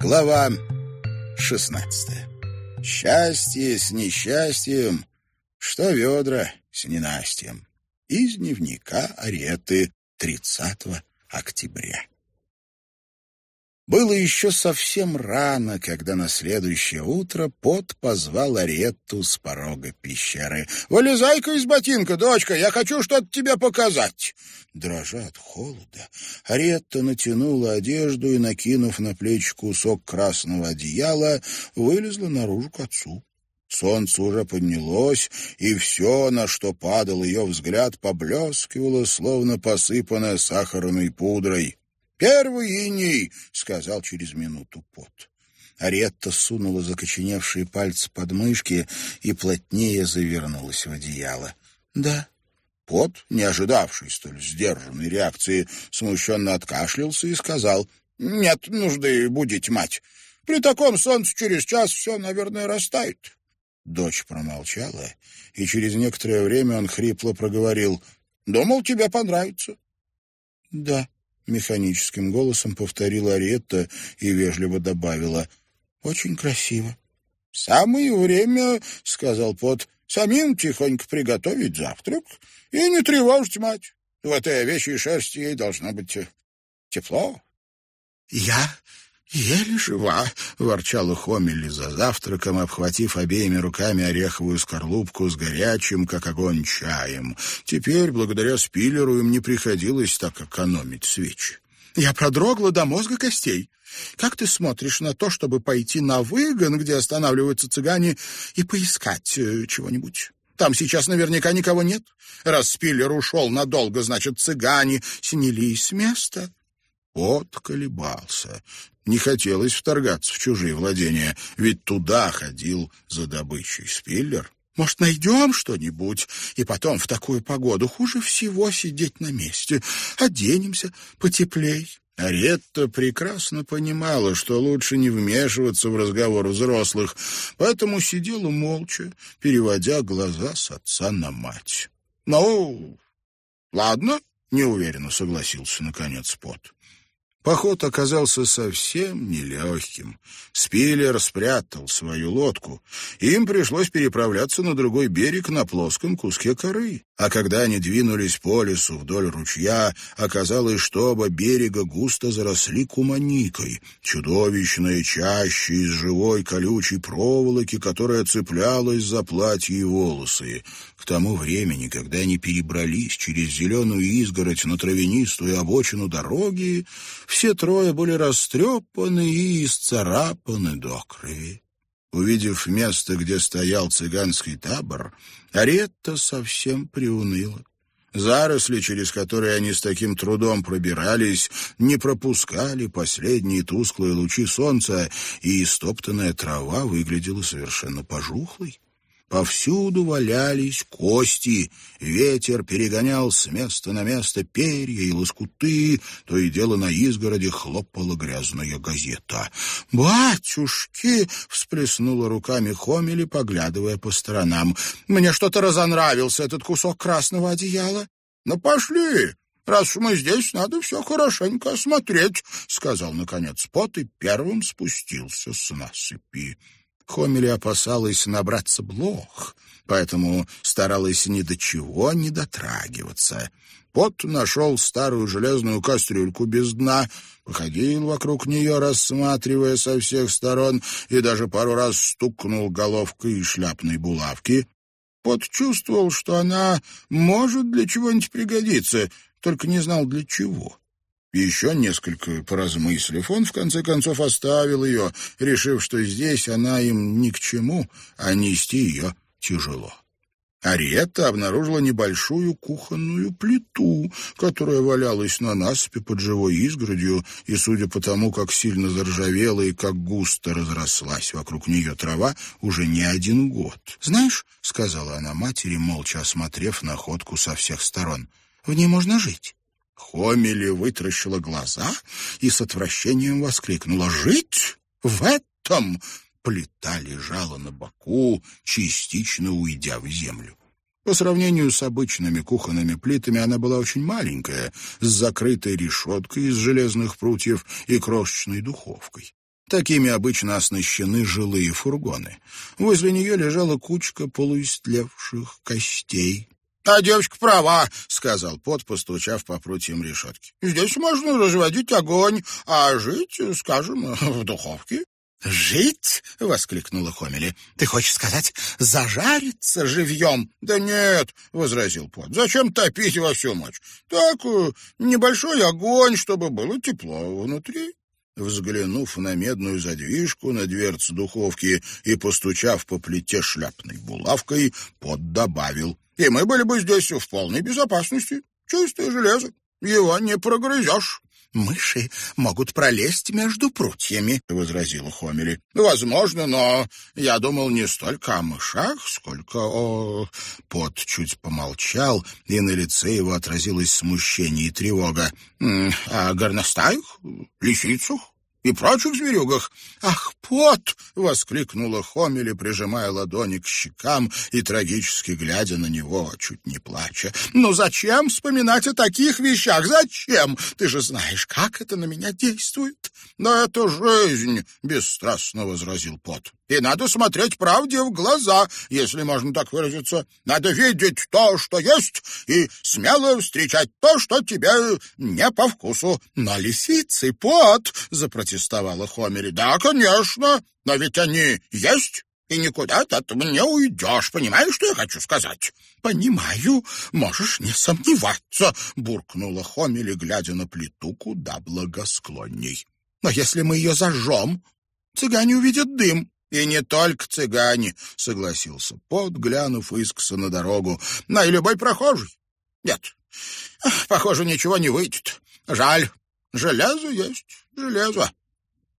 Глава 16. Счастье с несчастьем, что ведра с ненастьем. Из дневника Ареты 30 октября. Было еще совсем рано, когда на следующее утро пот позвал Аретту с порога пещеры. «Вылезай-ка из ботинка, дочка, я хочу что-то тебе показать!» Дрожа от холода, Аретта натянула одежду и, накинув на плечи кусок красного одеяла, вылезла наружу к отцу. Солнце уже поднялось, и все, на что падал ее взгляд, поблескивало, словно посыпанное сахарной пудрой. «Первый иней!» — сказал через минуту пот. Аретта сунула закоченевшие пальцы под мышки и плотнее завернулась в одеяло. «Да». Пот, не ожидавший столь сдержанной реакции, смущенно откашлялся и сказал, «Нет нужды будить мать. При таком солнце через час все, наверное, растает». Дочь промолчала, и через некоторое время он хрипло проговорил, «Думал, тебе понравится». «Да», Механическим голосом повторила Аретта и вежливо добавила. «Очень красиво». «Самое время, — сказал Пот, — самим тихонько приготовить завтрак и не тревожить мать. В этой овечьей шерсти ей должно быть тепло». «Я «Еле жива!» — ворчала Хомелли за завтраком, обхватив обеими руками ореховую скорлупку с горячим, как огонь, чаем. Теперь, благодаря спиллеру, им не приходилось так экономить свечи. «Я продрогла до мозга костей. Как ты смотришь на то, чтобы пойти на выгон, где останавливаются цыгане, и поискать э, чего-нибудь?» Там сейчас наверняка никого нет. Раз Спиллер ушел надолго, значит, цыгане снялись с места. Пот колебался. Не хотелось вторгаться в чужие владения, ведь туда ходил за добычей Спиллер. Может, найдем что-нибудь? И потом в такую погоду хуже всего сидеть на месте. Оденемся потеплей. Аретта прекрасно понимала, что лучше не вмешиваться в разговор взрослых, поэтому сидела молча, переводя глаза с отца на мать. «Ну, ладно», — неуверенно согласился наконец Пот. Поход оказался совсем нелегким. Спиллер спрятал свою лодку. Им пришлось переправляться на другой берег на плоском куске коры. А когда они двинулись по лесу вдоль ручья, оказалось, что оба берега густо заросли куманикой, чудовищной чаще из живой колючей проволоки, которая цеплялась за платье и волосы. К тому времени, когда они перебрались через зеленую изгородь на травянистую обочину дороги, все трое были растрепаны и исцарапаны до крови. Увидев место, где стоял цыганский табор, Аретта совсем приуныла. Заросли, через которые они с таким трудом пробирались, не пропускали последние тусклые лучи солнца, и истоптанная трава выглядела совершенно пожухлой. Повсюду валялись кости, ветер перегонял с места на место перья и лоскуты, то и дело на изгороде хлопала грязная газета. «Батюшки!» — всплеснула руками Хомели, поглядывая по сторонам. «Мне что-то разонравился этот кусок красного одеяла. Ну, пошли!» «Раз мы здесь, надо все хорошенько осмотреть», — сказал, наконец, Пот и первым спустился с насыпи. Хомели опасалась набраться блох, поэтому старалась ни до чего не дотрагиваться. Пот нашел старую железную кастрюльку без дна, походил вокруг нее, рассматривая со всех сторон, и даже пару раз стукнул головкой шляпной булавки. Пот чувствовал, что она может для чего-нибудь пригодиться, только не знал для чего. Еще несколько поразмыслив, он в конце концов оставил ее, решив, что здесь она им ни к чему, а нести ее тяжело. Ариетта обнаружила небольшую кухонную плиту, которая валялась на насыпи под живой изгородью, и, судя по тому, как сильно заржавела и как густо разрослась вокруг нее трава, уже не один год. «Знаешь», — сказала она матери, молча осмотрев находку со всех сторон, — «в ней можно жить». Хомели вытращила глаза и с отвращением воскликнула «Жить? В этом?» Плита лежала на боку, частично уйдя в землю. По сравнению с обычными кухонными плитами она была очень маленькая, с закрытой решеткой из железных прутьев и крошечной духовкой. Такими обычно оснащены жилые фургоны. Возле нее лежала кучка полуистлевших костей. — А девочка права, — сказал Пот, постучав по прутьям решетки. — Здесь можно разводить огонь, а жить, скажем, в духовке. «Жить?» — воскликнула Хомели. «Ты хочешь сказать, зажариться живьем?» «Да нет», — возразил Пот. «Зачем топить во всю ночь? Так, э, небольшой огонь, чтобы было тепло внутри». Взглянув на медную задвижку на дверце духовки и постучав по плите шляпной булавкой, Пот добавил. «И мы были бы здесь в полной безопасности. Чистое железо. Его не прогрызешь». «Мыши могут пролезть между прутьями», — возразила Хомели. «Возможно, но я думал не столько о мышах, сколько о...» Пот чуть помолчал, и на лице его отразилось смущение и тревога. «О горностаях? Лисицах? И прочих зверюгах. «Ах, пот!» — воскликнула Хомели, прижимая ладони к щекам и трагически глядя на него, чуть не плача. «Ну зачем вспоминать о таких вещах? Зачем? Ты же знаешь, как это на меня действует!» «Но это жизнь!» — бесстрастно возразил пот. И надо смотреть правде в глаза, если можно так выразиться. Надо видеть то, что есть, и смело встречать то, что тебе не по вкусу. Но лисицы пот, — запротестовала Хомери. Да, конечно, но ведь они есть, и никуда ты от не уйдешь. Понимаешь, что я хочу сказать? — Понимаю, можешь не сомневаться, — буркнула Хомели, глядя на плиту куда благосклонней. — Но если мы ее зажжем, цыгане увидят дым. «И не только цыгане», — согласился Пот, глянув искоса на дорогу. «Но и любой прохожий. Нет, похоже, ничего не выйдет. Жаль. Железо есть железо».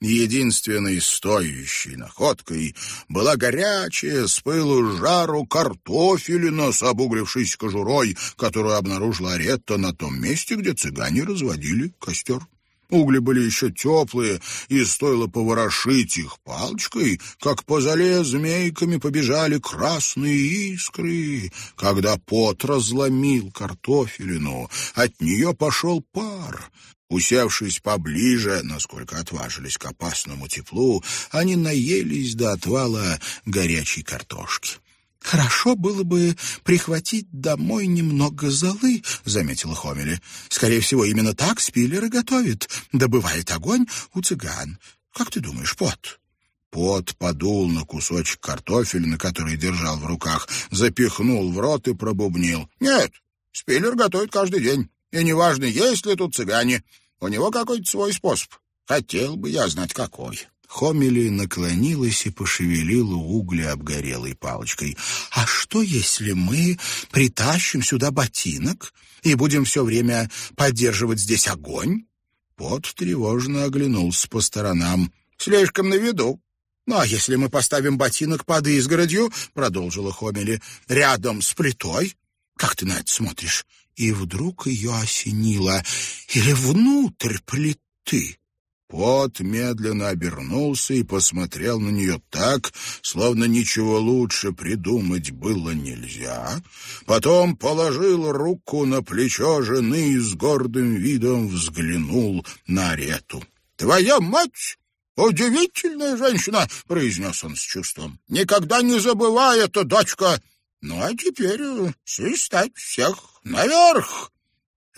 Единственной стоящей находкой была горячая с пылу жару картофелина с обуглившейся кожурой, которую обнаружила Аретта на том месте, где цыгане разводили костер. Угли были еще теплые, и стоило поворошить их палочкой, как по зале змейками побежали красные искры. Когда пот разломил картофелину, от нее пошел пар. Усевшись поближе, насколько отважились к опасному теплу, они наелись до отвала горячей картошки. «Хорошо было бы прихватить домой немного золы», — заметила Хомели. «Скорее всего, именно так спиллеры готовят. Добывает огонь у цыган. Как ты думаешь, Пот?» Пот подул на кусочек картофеля, который держал в руках, запихнул в рот и пробубнил. «Нет, спиллер готовит каждый день. И неважно, есть ли тут цыгане. У него какой-то свой способ. Хотел бы я знать, какой». Хомели наклонилась и пошевелила угли обгорелой палочкой. «А что, если мы притащим сюда ботинок и будем все время поддерживать здесь огонь?» Пот тревожно оглянулся по сторонам. «Слишком на виду. «Ну, а если мы поставим ботинок под изгородью, — продолжила Хомели, — рядом с плитой? Как ты на это смотришь?» И вдруг ее осенило. «Или внутрь плиты?» Пот медленно обернулся и посмотрел на нее так, словно ничего лучше придумать было нельзя. Потом положил руку на плечо жены и с гордым видом взглянул на Арету. «Твоя мать!» «Удивительная женщина!» — произнес он с чувством. «Никогда не забывай это, дочка! Ну, а теперь свистать всех наверх!»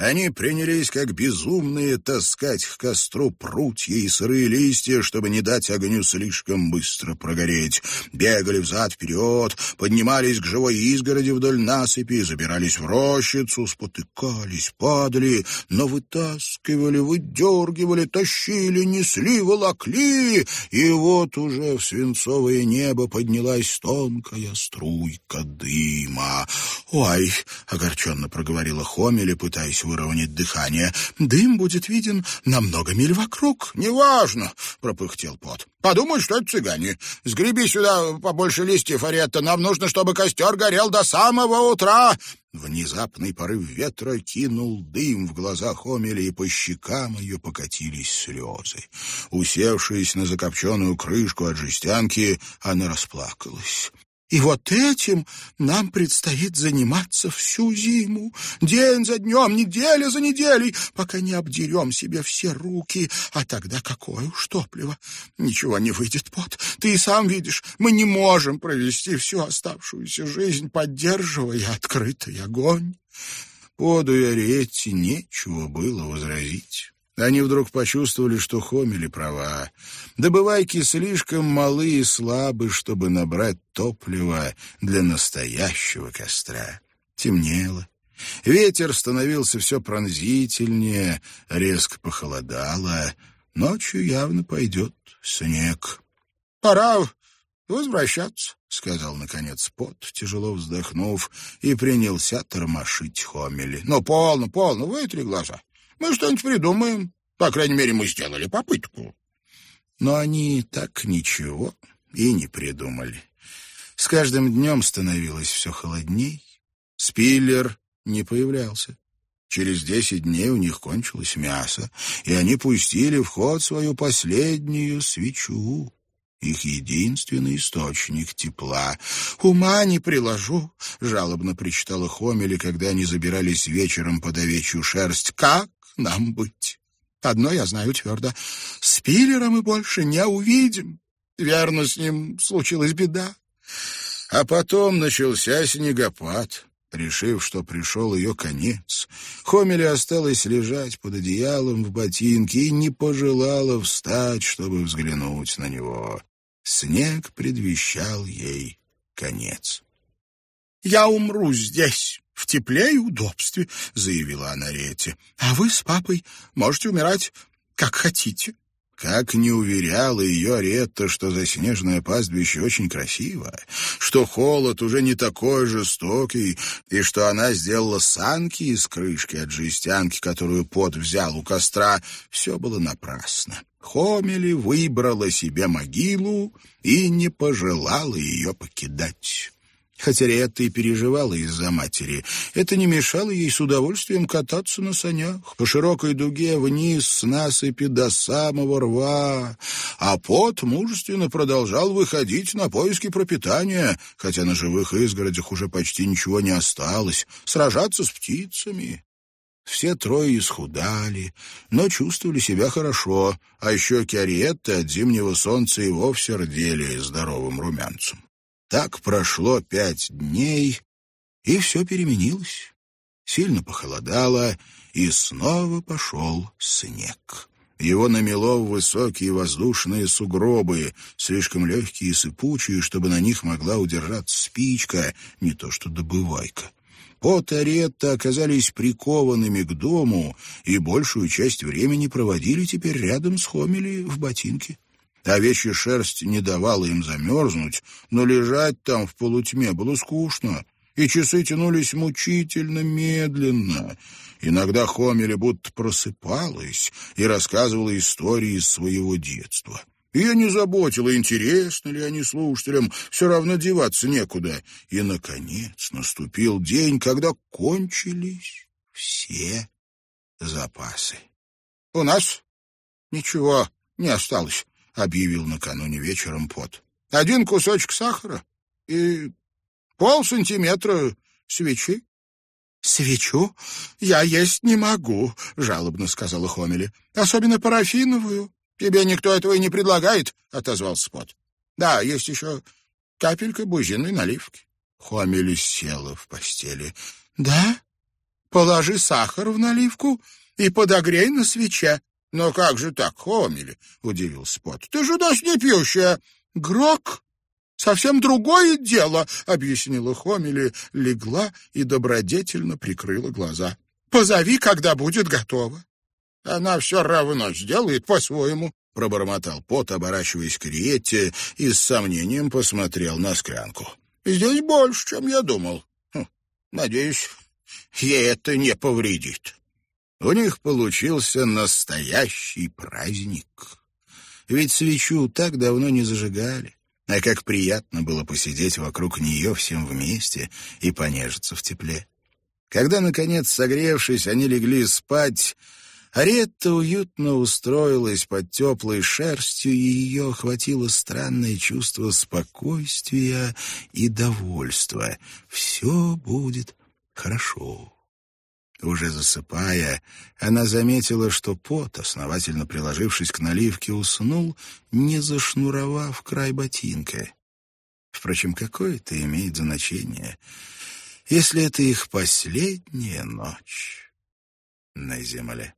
Они принялись, как безумные, таскать к костру прутья и сырые листья, чтобы не дать огню слишком быстро прогореть. Бегали взад-вперед, поднимались к живой изгороди вдоль насыпи, забирались в рощицу, спотыкались, падали, но вытаскивали, выдергивали, тащили, несли, волокли, и вот уже в свинцовое небо поднялась тонкая струйка дыма. «Ой!» — огорченно проговорила Хомеля, пытаясь выровнять дыхание. Дым будет виден на много миль вокруг. — Неважно, — пропыхтел пот. — Подумай, что это цыгане. Сгреби сюда побольше листьев, Аретта. Нам нужно, чтобы костер горел до самого утра. Внезапный порыв ветра кинул дым в глазах Омеля, и по щекам ее покатились слезы. Усевшись на закопченную крышку от жестянки, она расплакалась. И вот этим нам предстоит заниматься всю зиму, день за днем, неделя за неделей, пока не обдерем себе все руки. А тогда какое уж топливо? Ничего не выйдет, Пот. Ты и сам видишь, мы не можем провести всю оставшуюся жизнь, поддерживая открытый огонь. Поду и Ариетти нечего было возразить. Они вдруг почувствовали, что Хомели права. Добывайки слишком малы и слабы, чтобы набрать топливо для настоящего костра. Темнело. Ветер становился все пронзительнее, резко похолодало. Ночью явно пойдет снег. — Пора возвращаться, — сказал, наконец, Пот, тяжело вздохнув, и принялся тормошить Хомели. — Ну, полно, полно, вытри глаза. Мы что-нибудь придумаем. По крайней мере, мы сделали попытку. Но они так ничего и не придумали. С каждым днем становилось все холодней. Спиллер не появлялся. Через десять дней у них кончилось мясо, и они пустили в ход свою последнюю свечу их единственный источник тепла. «Ума не приложу», — жалобно причитала Хомели, когда они забирались вечером под овечью шерсть. «Как нам быть. Одно я знаю твердо. Спиллера мы больше не увидим. Верно, с ним случилась беда. А потом начался снегопад. Решив, что пришел ее конец, Хомели осталась лежать под одеялом в ботинке и не пожелала встать, чтобы взглянуть на него. Снег предвещал ей конец. «Я умру здесь», в тепле и удобстве», — заявила она Рете. «А вы с папой можете умирать как хотите». Как не уверяла ее Ретта, что заснеженное пастбище очень красиво, что холод уже не такой жестокий, и что она сделала санки из крышки от жестянки, которую пот взял у костра, все было напрасно. Хомели выбрала себе могилу и не пожелала ее покидать. Хотя Риетта и переживала из-за матери, это не мешало ей с удовольствием кататься на санях по широкой дуге вниз с насыпи до самого рва, а пот мужественно продолжал выходить на поиски пропитания, хотя на живых изгородях уже почти ничего не осталось, сражаться с птицами. Все трое исхудали, но чувствовали себя хорошо, а щеки Ариетты от зимнего солнца и вовсе рдели здоровым румянцем. Так прошло пять дней, и все переменилось. Сильно похолодало, и снова пошел снег. Его намело в высокие воздушные сугробы, слишком легкие и сыпучие, чтобы на них могла удержаться спичка, не то что добывайка. Пот и Аретта оказались прикованными к дому и большую часть времени проводили теперь рядом с Хомели в ботинке. Овечья шерсть не давала им замерзнуть, но лежать там в полутьме было скучно, и часы тянулись мучительно медленно. Иногда Хомели будто просыпалась и рассказывала истории из своего детства. Ее не заботило, интересно ли они слушателям, все равно деваться некуда. И, наконец, наступил день, когда кончились все запасы. — У нас ничего не осталось, — объявил накануне вечером Пот. «Один кусочек сахара и пол сантиметра свечи». «Свечу я есть не могу», — жалобно сказала Хомели. «Особенно парафиновую». «Тебе никто этого и не предлагает», — отозвался Пот. «Да, есть еще капелька бузиной наливки». Хомели села в постели. «Да? Положи сахар в наливку и подогрей на свече. «Но как же так, Хомели?» — удивился Пот. «Ты же у нас не пьющая». «Грок совсем другое дело», — объяснила Хомели, легла и добродетельно прикрыла глаза. «Позови, когда будет готово». «Она все равно сделает по-своему», — пробормотал Пот, оборачиваясь к Риетте и с сомнением посмотрел на склянку. «Здесь больше, чем я думал. Хм, надеюсь, ей это не повредит». У них получился настоящий праздник. Ведь свечу так давно не зажигали, а как приятно было посидеть вокруг нее всем вместе и понежиться в тепле. Когда, наконец, согревшись, они легли спать, Аретта уютно устроилась под теплой шерстью, и ее охватило странное чувство спокойствия и довольства. Все будет хорошо. Уже засыпая, она заметила, что пот, основательно приложившись к наливке, уснул, не зашнуровав край ботинка. Впрочем, какое это имеет значение, если это их последняя ночь на земле?